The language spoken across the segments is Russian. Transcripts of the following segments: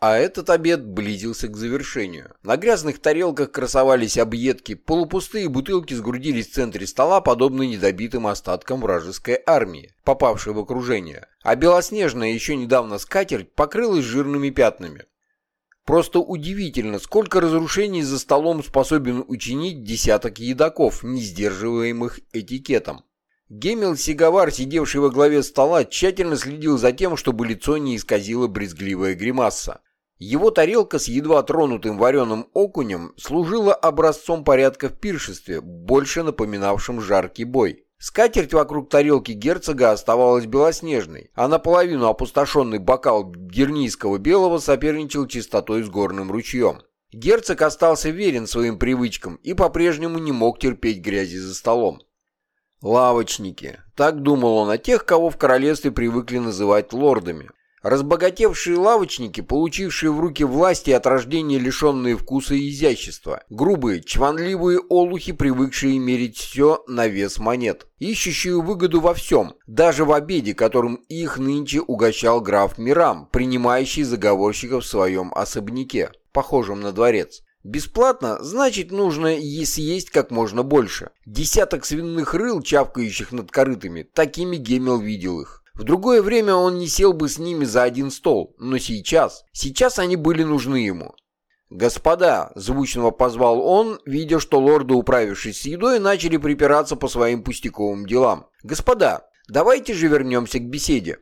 А этот обед близился к завершению. На грязных тарелках красовались объедки, полупустые бутылки сгрудились в центре стола, подобно недобитым остаткам вражеской армии, попавшей в окружение, а белоснежная еще недавно скатерть покрылась жирными пятнами. Просто удивительно, сколько разрушений за столом способен учинить десяток едоков, не сдерживаемых этикетом. Гемел Сигавар, сидевший во главе стола, тщательно следил за тем, чтобы лицо не исказило брезгливая гримаса. Его тарелка с едва тронутым вареным окунем служила образцом порядка в пиршестве, больше напоминавшим жаркий бой. Скатерть вокруг тарелки герцога оставалась белоснежной, а наполовину опустошенный бокал гернийского белого соперничал чистотой с горным ручьем. Герцог остался верен своим привычкам и по-прежнему не мог терпеть грязи за столом. Лавочники. Так думал он о тех, кого в королевстве привыкли называть лордами. Разбогатевшие лавочники, получившие в руки власти от рождения лишенные вкуса и изящества. Грубые, чванливые олухи, привыкшие мерить все на вес монет. Ищущие выгоду во всем, даже в обеде, которым их нынче угощал граф Мирам, принимающий заговорщиков в своем особняке, похожем на дворец. Бесплатно, значит, нужно съесть как можно больше. Десяток свиных рыл, чавкающих над корытами, такими Гемел видел их. В другое время он не сел бы с ними за один стол, но сейчас, сейчас они были нужны ему. «Господа!» — звучного позвал он, видя, что лорды, управившись с едой, начали припираться по своим пустяковым делам. «Господа, давайте же вернемся к беседе».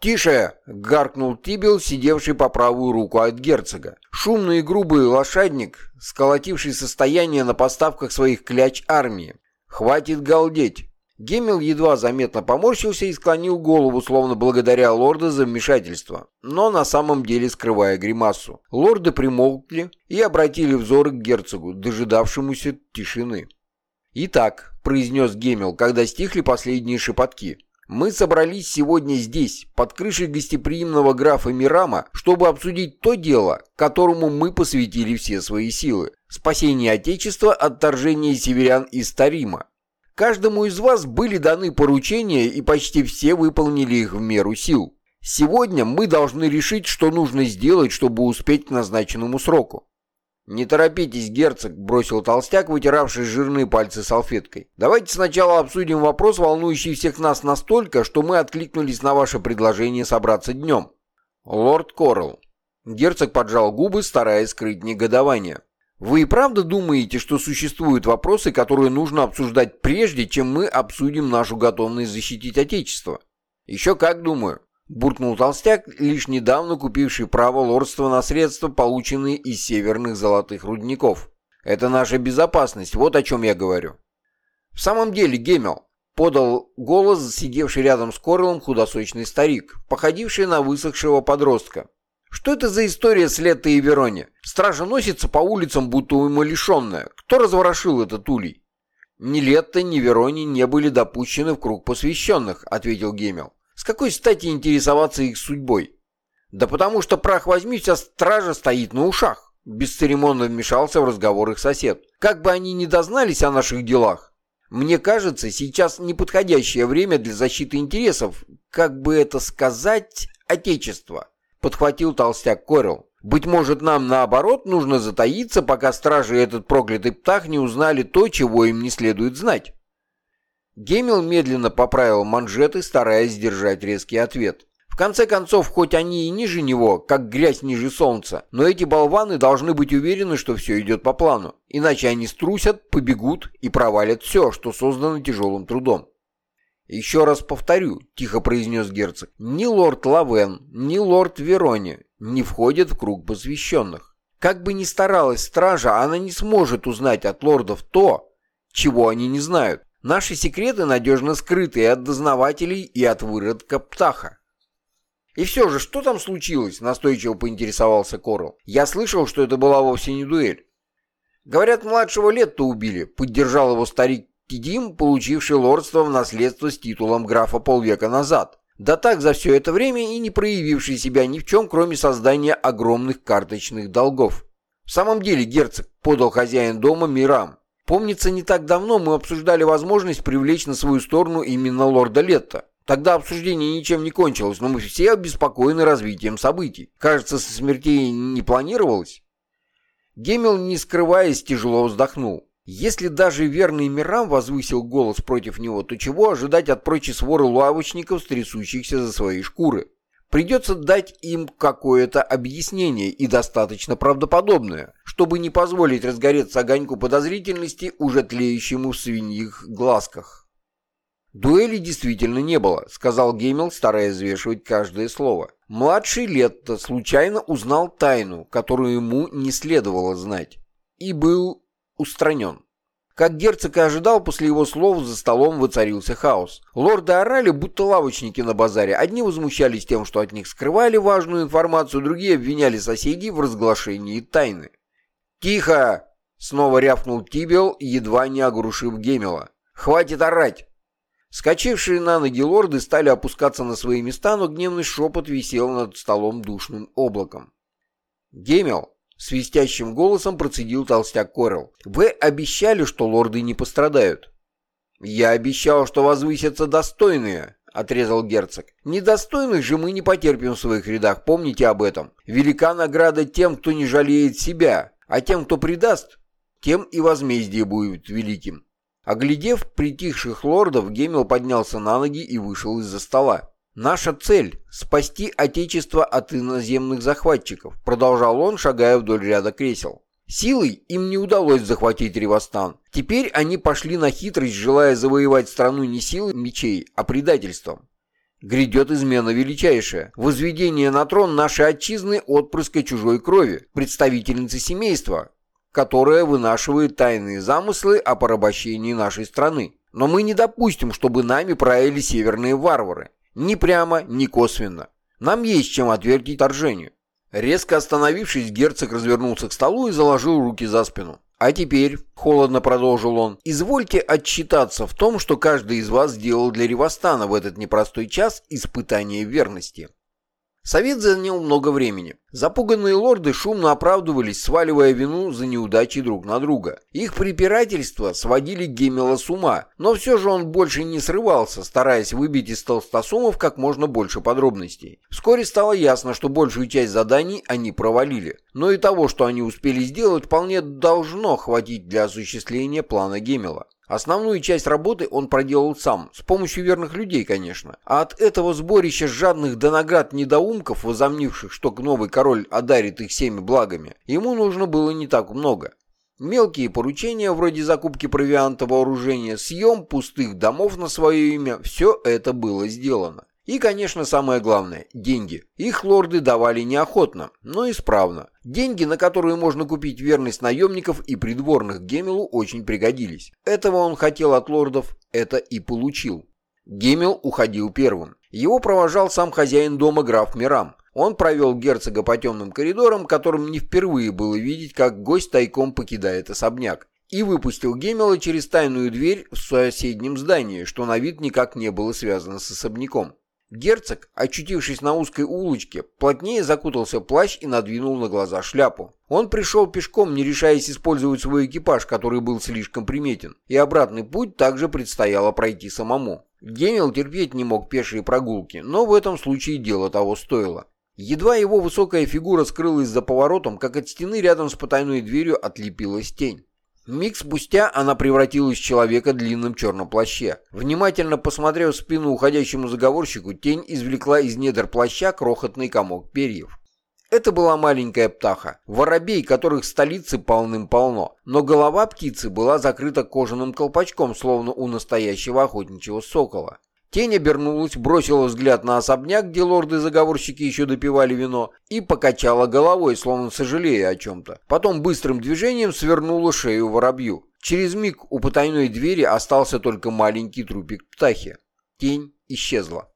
«Тише!» — гаркнул Тибел, сидевший по правую руку от герцога. Шумный и грубый лошадник, сколотивший состояние на поставках своих кляч армии. «Хватит галдеть! Гемел едва заметно поморщился и склонил голову, словно благодаря лорда за вмешательство, но на самом деле скрывая гримасу. Лорды примолкли и обратили взоры к герцогу, дожидавшемуся тишины. «Итак», — произнес Гемел, когда стихли последние шепотки, «мы собрались сегодня здесь, под крышей гостеприимного графа Мирама, чтобы обсудить то дело, которому мы посвятили все свои силы — спасение Отечества от вторжения северян из Тарима. Каждому из вас были даны поручения, и почти все выполнили их в меру сил. Сегодня мы должны решить, что нужно сделать, чтобы успеть к назначенному сроку. «Не торопитесь, герцог», — бросил толстяк, вытиравший жирные пальцы салфеткой. «Давайте сначала обсудим вопрос, волнующий всех нас настолько, что мы откликнулись на ваше предложение собраться днем». «Лорд Коралл». Герцог поджал губы, стараясь скрыть негодование. Вы и правда думаете, что существуют вопросы, которые нужно обсуждать прежде, чем мы обсудим нашу готовность защитить Отечество? Еще как думаю. Буркнул толстяк, лишь недавно купивший право лордства на средства, полученные из северных золотых рудников. Это наша безопасность, вот о чем я говорю. В самом деле, Гемел, подал голос сидевший рядом с Корлом худосочный старик, походивший на высохшего подростка. Что это за история с Леттой и Вероне? Стража носится по улицам, будто умалишенная. Кто разворошил этот улей? Ни Летта, ни Вероне не были допущены в круг посвященных, ответил Гемел. С какой стати интересоваться их судьбой? Да потому что, прах возьми, вся стража стоит на ушах. Бесцеремонно вмешался в разговор их сосед. Как бы они ни дознались о наших делах, мне кажется, сейчас неподходящее время для защиты интересов, как бы это сказать, Отечества подхватил толстяк Корел. «Быть может, нам, наоборот, нужно затаиться, пока стражи и этот проклятый птах не узнали то, чего им не следует знать». Гемел медленно поправил манжеты, стараясь сдержать резкий ответ. В конце концов, хоть они и ниже него, как грязь ниже солнца, но эти болваны должны быть уверены, что все идет по плану. Иначе они струсят, побегут и провалят все, что создано тяжелым трудом. «Еще раз повторю», — тихо произнес герцог, «ни лорд Лавен, ни лорд Верони не входят в круг посвященных. Как бы ни старалась стража, она не сможет узнать от лордов то, чего они не знают. Наши секреты надежно скрыты и от дознавателей, и от выродка Птаха». «И все же, что там случилось?» — настойчиво поинтересовался Корл. «Я слышал, что это была вовсе не дуэль». «Говорят, младшего лет-то убили», — поддержал его старик Кидим, получивший лордство в наследство с титулом графа полвека назад. Да так за все это время и не проявивший себя ни в чем, кроме создания огромных карточных долгов. В самом деле, герцог подал хозяин дома Мирам. Помнится, не так давно мы обсуждали возможность привлечь на свою сторону именно лорда Летта. Тогда обсуждение ничем не кончилось, но мы все обеспокоены развитием событий. Кажется, со смертей не планировалось. Гемел, не скрываясь, тяжело вздохнул. Если даже верный Мирам возвысил голос против него, то чего ожидать от прочей своры лавочников, стрясущихся за свои шкуры? Придется дать им какое-то объяснение и достаточно правдоподобное, чтобы не позволить разгореться огоньку подозрительности, уже тлеющему в свиньих глазках. «Дуэли действительно не было», — сказал Геймел, стараясь взвешивать каждое слово. Младший Летто случайно узнал тайну, которую ему не следовало знать, и был устранен. Как герцог и ожидал, после его слов за столом воцарился хаос. Лорды орали, будто лавочники на базаре. Одни возмущались тем, что от них скрывали важную информацию, другие обвиняли соседей в разглашении тайны. «Тихо!» — снова рявкнул Тибел, едва не огрушив Гемела. «Хватит орать!» Скочившие на ноги лорды стали опускаться на свои места, но гневный шепот висел над столом душным облаком. «Гемел, Свистящим голосом процедил толстяк Корел. «Вы обещали, что лорды не пострадают». «Я обещал, что возвысятся достойные», — отрезал герцог. «Недостойных же мы не потерпим в своих рядах, помните об этом. Велика награда тем, кто не жалеет себя, а тем, кто предаст, тем и возмездие будет великим». Оглядев притихших лордов, Гемел поднялся на ноги и вышел из-за стола. «Наша цель — спасти Отечество от иноземных захватчиков», продолжал он, шагая вдоль ряда кресел. Силой им не удалось захватить Ревостан. Теперь они пошли на хитрость, желая завоевать страну не силой мечей, а предательством. Грядет измена величайшая, возведение на трон нашей отчизны отпрыска чужой крови, представительницы семейства, которая вынашивает тайные замыслы о порабощении нашей страны. Но мы не допустим, чтобы нами правили северные варвары. Ни прямо, ни косвенно. Нам есть чем отвергнуть торжению. Резко остановившись, герцог развернулся к столу и заложил руки за спину. «А теперь», — холодно продолжил он, — «извольте отчитаться в том, что каждый из вас сделал для Ревостана в этот непростой час испытания верности». Совет занял много времени. Запуганные лорды шумно оправдывались, сваливая вину за неудачи друг на друга. Их препирательства сводили Гемела с ума, но все же он больше не срывался, стараясь выбить из толстосумов как можно больше подробностей. Вскоре стало ясно, что большую часть заданий они провалили. Но и того, что они успели сделать, вполне должно хватить для осуществления плана Гемела. Основную часть работы он проделал сам, с помощью верных людей, конечно. А от этого сборища жадных до наград недоумков, возомнивших, что новый король одарит их всеми благами, ему нужно было не так много. Мелкие поручения, вроде закупки провианта вооружения, съем пустых домов на свое имя, все это было сделано. И, конечно, самое главное – деньги. Их лорды давали неохотно, но исправно. Деньги, на которые можно купить верность наемников и придворных Гемелу, очень пригодились. Этого он хотел от лордов, это и получил. Гемел уходил первым. Его провожал сам хозяин дома граф Мирам. Он провел герцога по темным коридорам, которым не впервые было видеть, как гость тайком покидает особняк и выпустил Гемела через тайную дверь в соседнем здании, что на вид никак не было связано с особняком. Герцог, очутившись на узкой улочке, плотнее закутался в плащ и надвинул на глаза шляпу. Он пришел пешком, не решаясь использовать свой экипаж, который был слишком приметен, и обратный путь также предстояло пройти самому. Гемел терпеть не мог пешие прогулки, но в этом случае дело того стоило. Едва его высокая фигура скрылась за поворотом, как от стены рядом с потайной дверью отлепилась тень. Миг спустя она превратилась в человека в длинном черном плаще. Внимательно посмотрев в спину уходящему заговорщику, тень извлекла из недр плаща крохотный комок перьев. Это была маленькая птаха, воробей, которых в столице полным-полно, но голова птицы была закрыта кожаным колпачком, словно у настоящего охотничьего сокола. Тень обернулась, бросила взгляд на особняк, где лорды-заговорщики еще допивали вино, и покачала головой, словно сожалея о чем-то. Потом быстрым движением свернула шею воробью. Через миг у потайной двери остался только маленький трупик птахи. Тень исчезла.